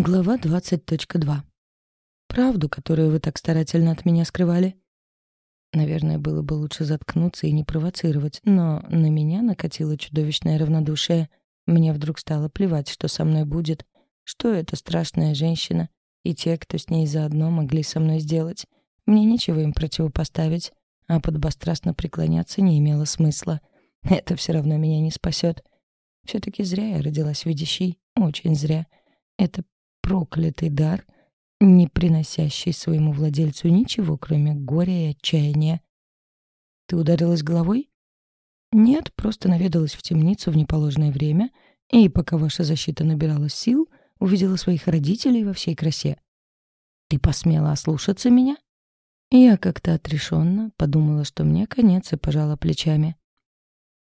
Глава 20.2. Правду, которую вы так старательно от меня скрывали. Наверное, было бы лучше заткнуться и не провоцировать, но на меня накатило чудовищное равнодушие. Мне вдруг стало плевать, что со мной будет, что эта страшная женщина и те, кто с ней заодно могли со мной сделать. Мне нечего им противопоставить, а подбострастно преклоняться не имело смысла. Это все равно меня не спасет. Все-таки зря я родилась видящей, очень зря. Это проклятый дар, не приносящий своему владельцу ничего, кроме горя и отчаяния. Ты ударилась головой? Нет, просто наведалась в темницу в неположенное время, и пока ваша защита набирала сил, увидела своих родителей во всей красе. Ты посмела ослушаться меня? Я как-то отрешенно подумала, что мне конец, и пожала плечами.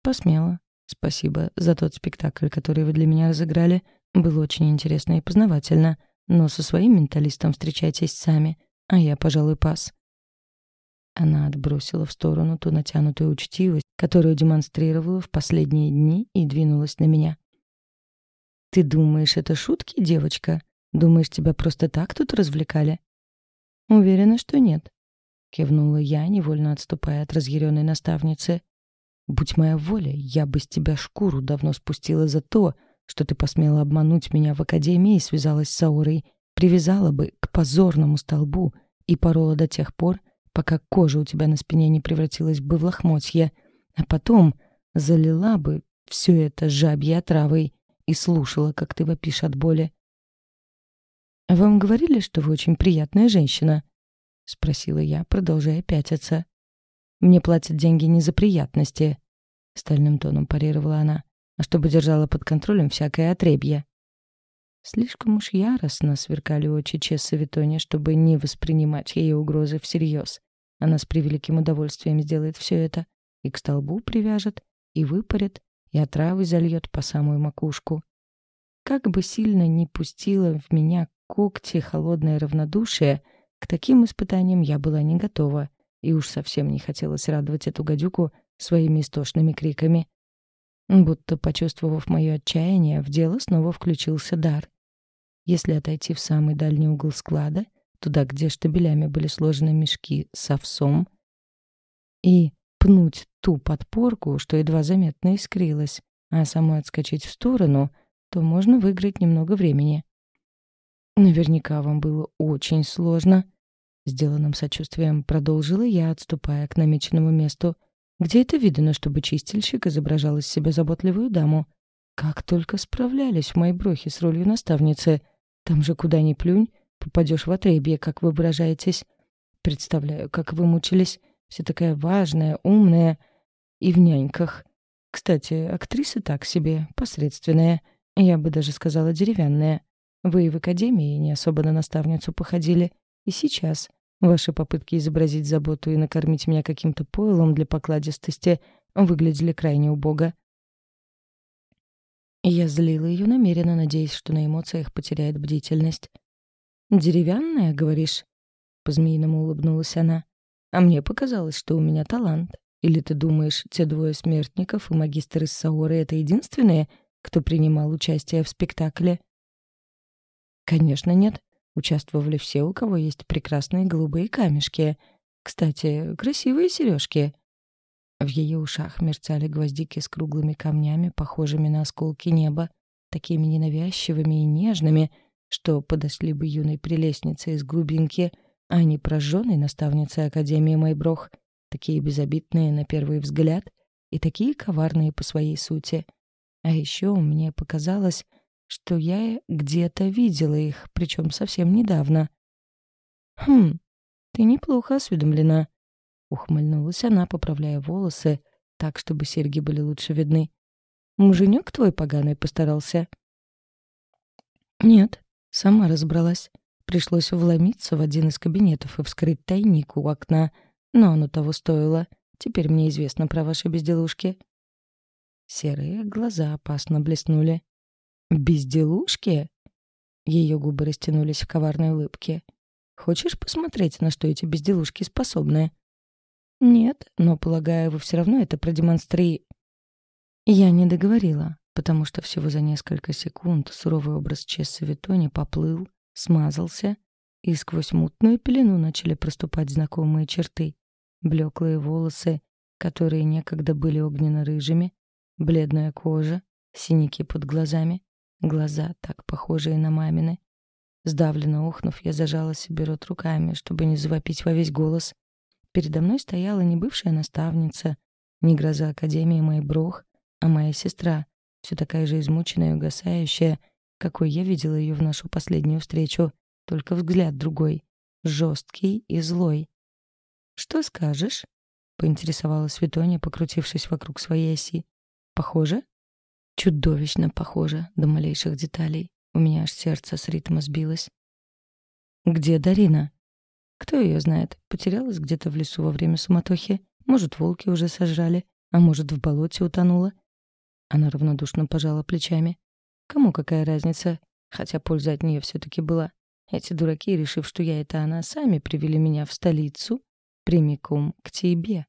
Посмела. Спасибо за тот спектакль, который вы для меня разыграли. Было очень интересно и познавательно, но со своим менталистом встречайтесь сами, а я, пожалуй, пас. Она отбросила в сторону ту натянутую учтивость, которую демонстрировала в последние дни, и двинулась на меня. «Ты думаешь, это шутки, девочка? Думаешь, тебя просто так тут развлекали?» «Уверена, что нет», — кивнула я, невольно отступая от разъяренной наставницы. «Будь моя воля, я бы с тебя шкуру давно спустила за то, что ты посмела обмануть меня в академии и связалась с Аурой, привязала бы к позорному столбу и порола до тех пор, пока кожа у тебя на спине не превратилась бы в лохмотье, а потом залила бы все это жабьей отравой и слушала, как ты вопишь от боли. «Вам говорили, что вы очень приятная женщина?» — спросила я, продолжая пятиться. «Мне платят деньги не за приятности», — стальным тоном парировала она а чтобы держала под контролем всякое отребье. Слишком уж яростно сверкали очи Чесса Витони, чтобы не воспринимать ее угрозы всерьез. Она с превеликим удовольствием сделает все это. И к столбу привяжет, и выпарит, и отравы зальет по самую макушку. Как бы сильно ни пустила в меня когти холодное равнодушие, к таким испытаниям я была не готова, и уж совсем не хотелось радовать эту гадюку своими истошными криками. Будто почувствовав мое отчаяние, в дело снова включился дар. Если отойти в самый дальний угол склада, туда, где штабелями были сложены мешки с овсом, и пнуть ту подпорку, что едва заметно искрилась, а самой отскочить в сторону, то можно выиграть немного времени. Наверняка вам было очень сложно. Сделанным сочувствием продолжила я, отступая к намеченному месту — где это видно, чтобы чистильщик изображал из себя заботливую даму? Как только справлялись в моей брохе с ролью наставницы. Там же куда ни плюнь, попадешь в отребье, как вы выражаетесь. Представляю, как вы мучились. Все такая важная, умная и в няньках. Кстати, актриса так себе, посредственная. Я бы даже сказала деревянная. Вы и в академии не особо на наставницу походили. И сейчас Ваши попытки изобразить заботу и накормить меня каким-то пойлом для покладистости выглядели крайне убого. Я злила ее намеренно, надеясь, что на эмоциях потеряет бдительность. «Деревянная, говоришь?» По-змеиному улыбнулась она. «А мне показалось, что у меня талант. Или ты думаешь, те двое смертников и магистр из Саоры — это единственные, кто принимал участие в спектакле?» «Конечно нет. Участвовали все, у кого есть прекрасные голубые камешки. Кстати, красивые сережки. В ее ушах мерцали гвоздики с круглыми камнями, похожими на осколки неба, такими ненавязчивыми и нежными, что подошли бы юной прелестнице из глубинки, а не прожженной наставнице Академии Майброх, такие безобидные на первый взгляд и такие коварные по своей сути. А еще мне показалось, что я где-то видела их, причем совсем недавно. «Хм, ты неплохо осведомлена», — ухмыльнулась она, поправляя волосы, так, чтобы серьги были лучше видны. «Муженек твой поганый постарался?» «Нет, сама разобралась. Пришлось вломиться в один из кабинетов и вскрыть тайник у окна, но оно того стоило. Теперь мне известно про ваши безделушки». Серые глаза опасно блеснули. «Безделушки?» Ее губы растянулись в коварной улыбке. «Хочешь посмотреть, на что эти безделушки способны?» «Нет, но, полагаю, вы все равно это продемонстри...» Я не договорила. потому что всего за несколько секунд суровый образ Чесса Витони поплыл, смазался, и сквозь мутную пелену начали проступать знакомые черты. Блеклые волосы, которые некогда были огненно-рыжими, бледная кожа, синяки под глазами, глаза, так похожие на мамины. Сдавленно ухнув, я зажала себе рот руками, чтобы не завопить во весь голос. Передо мной стояла не бывшая наставница, не гроза Академии Майброх, а моя сестра, все такая же измученная и угасающая, какой я видела ее в нашу последнюю встречу, только взгляд другой, жесткий и злой. «Что скажешь?» — поинтересовалась Светония, покрутившись вокруг своей оси. «Похоже?» «Чудовищно похоже, до малейших деталей. У меня аж сердце с ритма сбилось». «Где Дарина?» «Кто ее знает? Потерялась где-то в лесу во время суматохи. Может, волки уже сожрали, а может, в болоте утонула. Она равнодушно пожала плечами. Кому какая разница? Хотя польза от нее все-таки была. Эти дураки, решив, что я это она, сами привели меня в столицу прямиком к тебе.